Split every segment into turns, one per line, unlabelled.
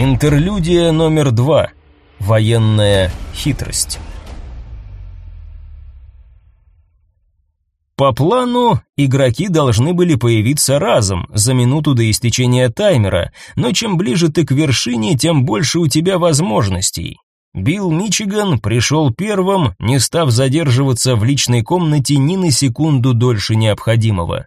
Интерлюдия номер два. Военная хитрость. По плану, игроки должны были появиться разом, за минуту до истечения таймера, но чем ближе ты к вершине, тем больше у тебя возможностей. Билл Мичиган пришел первым, не став задерживаться в личной комнате ни на секунду дольше необходимого.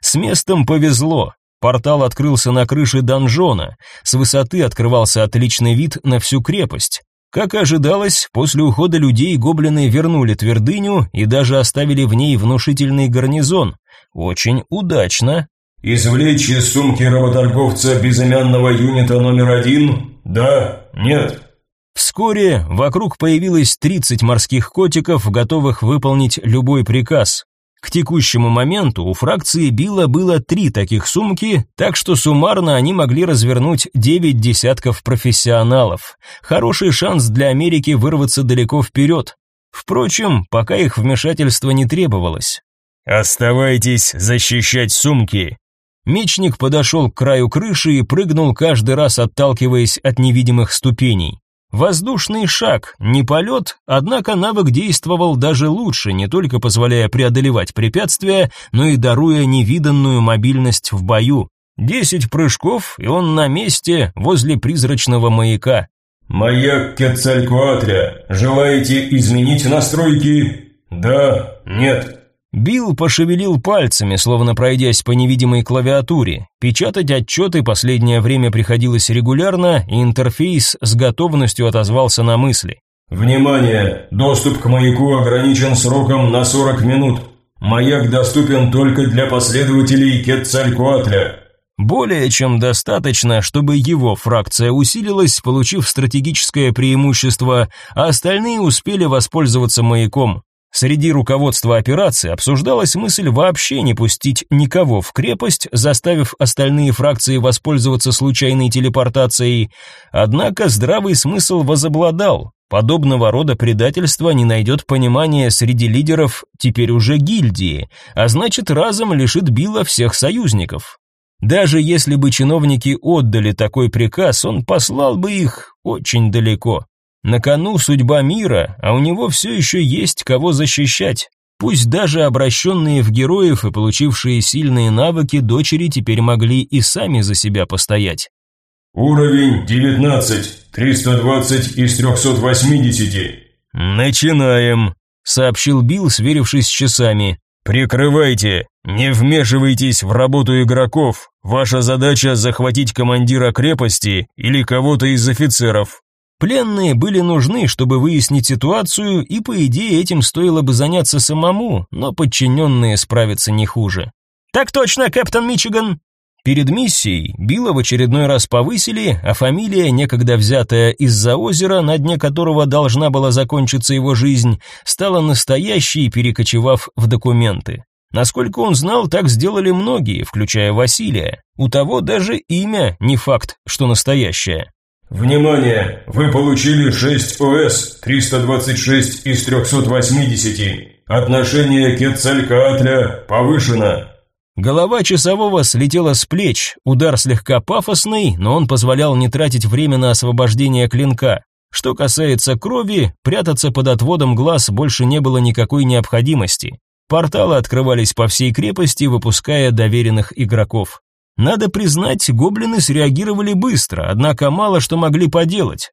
С местом повезло. Портал открылся на крыше донжона. С высоты открывался отличный вид на всю крепость. Как и ожидалось, после ухода людей гоблины вернули твердыню и даже оставили в ней внушительный гарнизон. Очень удачно.
«Извлечь из сумки работорговца безымянного юнита номер один? Да? Нет?»
Вскоре вокруг появилось 30 морских котиков, готовых выполнить любой приказ. К текущему моменту у фракции Билла было три таких сумки, так что суммарно они могли развернуть девять десятков профессионалов. Хороший шанс для Америки вырваться далеко вперед. Впрочем, пока их вмешательство не требовалось.
«Оставайтесь защищать сумки!»
Мечник подошел к краю крыши и прыгнул каждый раз, отталкиваясь от невидимых ступеней. Воздушный шаг, не полет, однако навык действовал даже лучше, не только позволяя преодолевать препятствия, но и даруя невиданную мобильность в бою. Десять прыжков, и он на месте, возле призрачного маяка.
«Маяк Кецалькуатря, желаете изменить настройки? Да? Нет?»
Билл пошевелил пальцами, словно пройдясь по невидимой клавиатуре. Печатать отчеты последнее время приходилось регулярно, и интерфейс с готовностью отозвался на мысли.
«Внимание! Доступ к маяку ограничен сроком на 40 минут. Маяк доступен только для последователей Кетцалькуатля».
Более чем достаточно, чтобы его фракция усилилась, получив стратегическое преимущество, а остальные успели воспользоваться маяком. Среди руководства операции обсуждалась мысль вообще не пустить никого в крепость, заставив остальные фракции воспользоваться случайной телепортацией. Однако здравый смысл возобладал. Подобного рода предательство не найдет понимания среди лидеров теперь уже гильдии, а значит разом лишит Билла всех союзников. Даже если бы чиновники отдали такой приказ, он послал бы их очень далеко. На кону судьба мира, а у него все еще есть кого защищать. Пусть даже обращенные в героев и получившие сильные навыки дочери теперь могли и сами за себя постоять.
Уровень 19, 320 из 380.
Начинаем, сообщил Билл, сверившись с часами. Прикрывайте, не вмешивайтесь в работу игроков. Ваша задача захватить командира крепости или кого-то из офицеров.
Пленные были нужны, чтобы выяснить ситуацию, и по идее этим стоило бы заняться самому, но подчиненные справятся не хуже. Так точно, капитан Мичиган. Перед миссией Билла в очередной раз повысили, а фамилия, некогда взятая из-за озера, на дне которого должна была закончиться его жизнь, стала настоящей, перекочевав в документы. Насколько он знал, так сделали многие, включая Василия. У того даже имя не факт, что настоящее.
Внимание! Вы получили 6 ОС, 326 из 380. Отношение Кетцалькаатля повышено.
Голова часового слетела с плеч, удар слегка пафосный, но он позволял не тратить время на освобождение клинка. Что касается крови, прятаться под отводом глаз больше не было никакой необходимости. Порталы открывались по всей крепости, выпуская доверенных игроков. Надо признать, гоблины среагировали быстро, однако мало что могли поделать.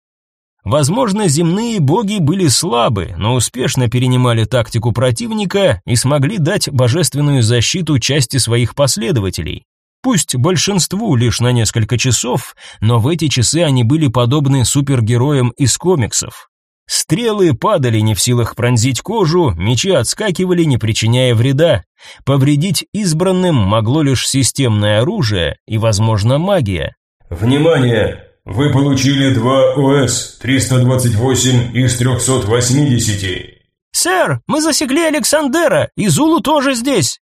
Возможно, земные боги были слабы, но успешно перенимали тактику противника и смогли дать божественную защиту части своих последователей. Пусть большинству лишь на несколько часов, но в эти часы они были подобны супергероям из комиксов. Стрелы падали не в силах пронзить кожу, мечи отскакивали, не причиняя вреда. Повредить избранным могло лишь системное оружие и, возможно, магия.
«Внимание! Вы получили два ОС, 328 из 380.
«Сэр, мы засекли Александера, и Зулу тоже здесь!»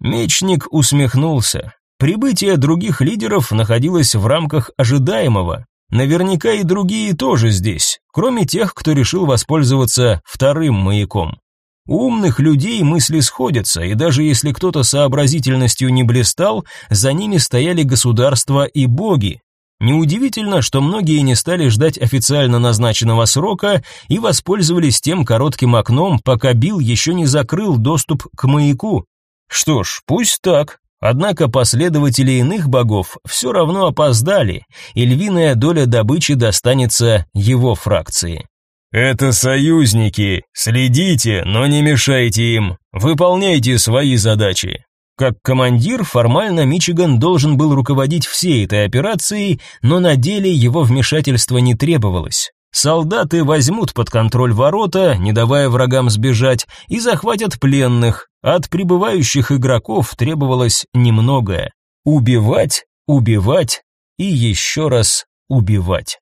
Мечник усмехнулся. Прибытие других лидеров находилось в рамках ожидаемого. Наверняка и другие тоже здесь, кроме тех, кто решил воспользоваться вторым маяком. У умных людей мысли сходятся, и даже если кто-то сообразительностью не блистал, за ними стояли государства и боги. Неудивительно, что многие не стали ждать официально назначенного срока и воспользовались тем коротким окном, пока Билл еще не закрыл доступ к маяку. Что ж, пусть так. Однако последователи иных богов все равно опоздали, и львиная доля добычи достанется его фракции.
Это союзники. Следите, но не мешайте им. Выполняйте свои задачи.
Как командир, формально Мичиган должен был руководить всей этой операцией, но на деле его вмешательства не требовалось. Солдаты возьмут под контроль ворота, не давая врагам сбежать, и захватят пленных. От прибывающих игроков требовалось немногое. Убивать, убивать и еще раз убивать.